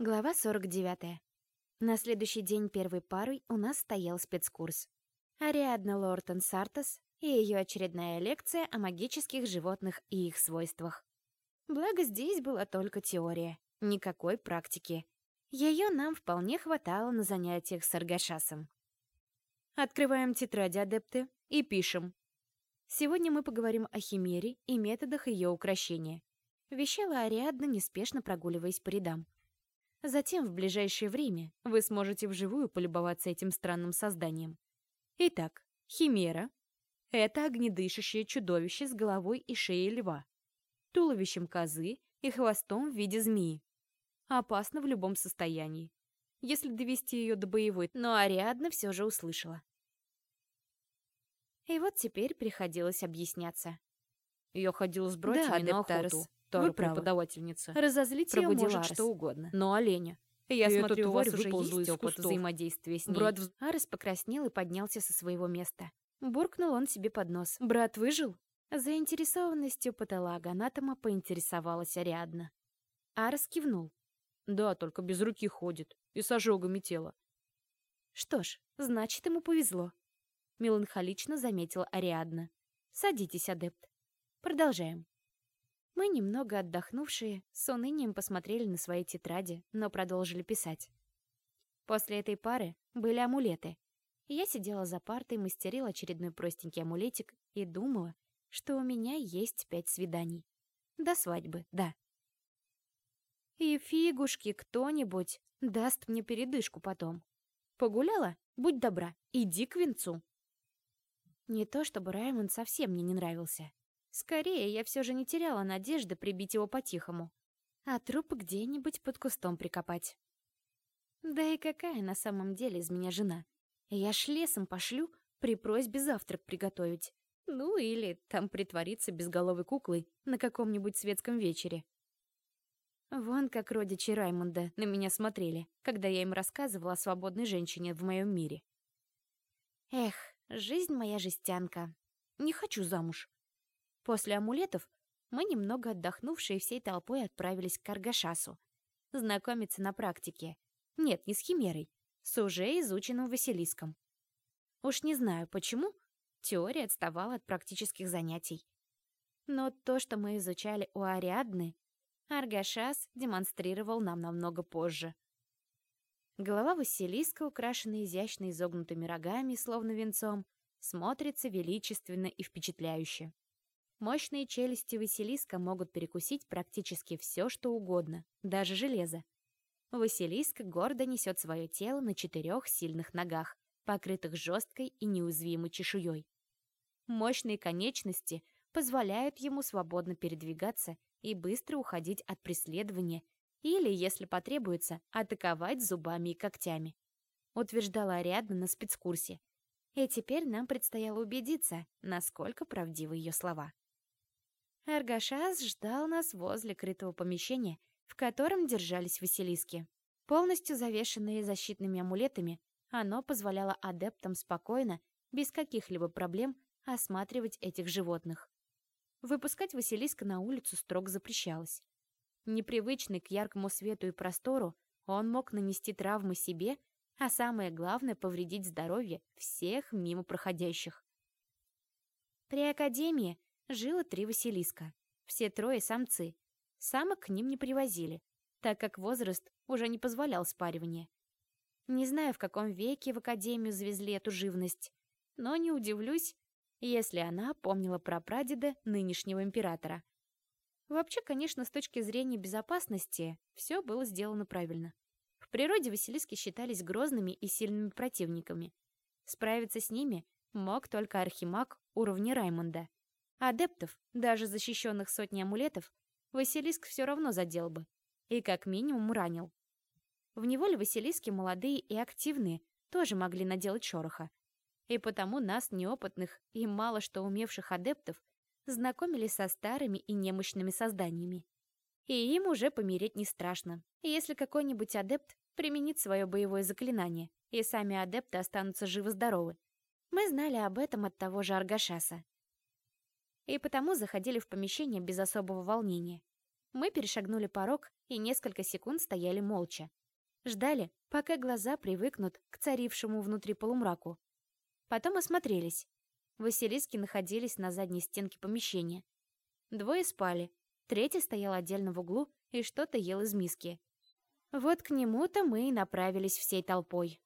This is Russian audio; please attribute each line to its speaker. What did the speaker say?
Speaker 1: Глава 49. На следующий день первой парой у нас стоял спецкурс. Ариадна Лортон Сартас и ее очередная лекция о магических животных и их свойствах. Благо здесь была только теория, никакой практики. Ее нам вполне хватало на занятиях с Аргашасом. Открываем тетради адепты и пишем. Сегодня мы поговорим о химере и методах ее укрощения. Вещала Ариадна, неспешно прогуливаясь по рядам. Затем, в ближайшее время, вы сможете вживую полюбоваться этим странным созданием. Итак, химера — это огнедышащее чудовище с головой и шеей льва, туловищем козы и хвостом в виде змеи. Опасно в любом состоянии, если довести ее до боевой, но Ариадна все же услышала. И вот теперь приходилось объясняться.
Speaker 2: Я ходил с братьями
Speaker 1: Да,
Speaker 2: на
Speaker 1: Нептарес,
Speaker 2: охоту.
Speaker 1: правы.
Speaker 2: преподавательница.
Speaker 1: Разозлить ее
Speaker 2: Проводила
Speaker 1: может
Speaker 2: Арс.
Speaker 1: что угодно.
Speaker 2: Но оленя.
Speaker 1: Я
Speaker 2: И
Speaker 1: смотрю, у вас уже есть опыт взаимодействия с ней.
Speaker 2: Брат вз-
Speaker 1: Арес покраснел и поднялся со своего места. Буркнул он себе под нос. «Брат выжил?» Заинтересованностью патологоанатома поинтересовалась Ариадна. Арес кивнул.
Speaker 2: Да, только без руки ходит. И с ожогами тела.
Speaker 1: «Что ж, значит, ему повезло», — меланхолично заметила Ариадна. «Садитесь, адепт. Продолжаем». Мы, немного отдохнувшие, с унынием посмотрели на свои тетради, но продолжили писать. После этой пары были амулеты. Я сидела за партой, мастерила очередной простенький амулетик и думала, что у меня есть пять свиданий. До свадьбы, да. И фигушки кто-нибудь даст мне передышку потом. Погуляла? Будь добра, иди к венцу. Не то чтобы Раймонд совсем мне не нравился. Скорее, я все же не теряла надежды прибить его по-тихому, а труп где-нибудь под кустом прикопать. Да и какая на самом деле из меня жена? Я ж лесом пошлю при просьбе завтрак приготовить. Ну или там притвориться безголовой куклой на каком-нибудь светском вечере. Вон как родичи Раймонда на меня смотрели, когда я им рассказывала о свободной женщине в моем мире. Эх, жизнь моя жестянка. Не хочу замуж. После амулетов мы, немного отдохнувшие всей толпой, отправились к Каргашасу. Знакомиться на практике. Нет, не с Химерой, с уже изученным Василиском. Уж не знаю, почему теория отставала от практических занятий. Но то, что мы изучали у Ариадны, Аргашас демонстрировал нам намного позже. Голова Василиска, украшенная изящно изогнутыми рогами, словно венцом, смотрится величественно и впечатляюще. Мощные челюсти Василиска могут перекусить практически все, что угодно, даже железо. Василиск гордо несет свое тело на четырех сильных ногах, покрытых жесткой и неуязвимой чешуей. Мощные конечности позволяют ему свободно передвигаться и быстро уходить от преследования или, если потребуется, атаковать зубами и когтями, утверждала Ариадна на спецкурсе. И теперь нам предстояло убедиться, насколько правдивы ее слова. Аргашас ждал нас возле крытого помещения, в котором держались Василиски. Полностью завешенные защитными амулетами, оно позволяло адептам спокойно, без каких-либо проблем, осматривать этих животных. Выпускать Василиска на улицу строго запрещалось. Непривычный к яркому свету и простору, он мог нанести травмы себе, а самое главное — повредить здоровье всех мимо проходящих. При Академии жило три Василиска, все трое самцы. Самок к ним не привозили, так как возраст уже не позволял спаривания. Не знаю, в каком веке в Академию завезли эту живность, но не удивлюсь, если она помнила про прадеда нынешнего императора. Вообще, конечно, с точки зрения безопасности, все было сделано правильно. В природе Василиски считались грозными и сильными противниками. Справиться с ними мог только архимаг уровня Раймонда. Адептов, даже защищенных сотней амулетов, Василиск все равно задел бы. И как минимум ранил. В неволе Василиски молодые и активные тоже могли наделать шороха. И потому нас, неопытных и мало что умевших адептов, знакомили со старыми и немощными созданиями. И им уже помереть не страшно, если какой-нибудь адепт применит свое боевое заклинание, и сами адепты останутся живы-здоровы. Мы знали об этом от того же Аргашаса. И потому заходили в помещение без особого волнения. Мы перешагнули порог и несколько секунд стояли молча. Ждали, пока глаза привыкнут к царившему внутри полумраку. Потом осмотрелись. Василиски находились на задней стенке помещения. Двое спали, третий стоял отдельно в углу и что-то ел из миски. Вот к нему-то мы и направились всей толпой.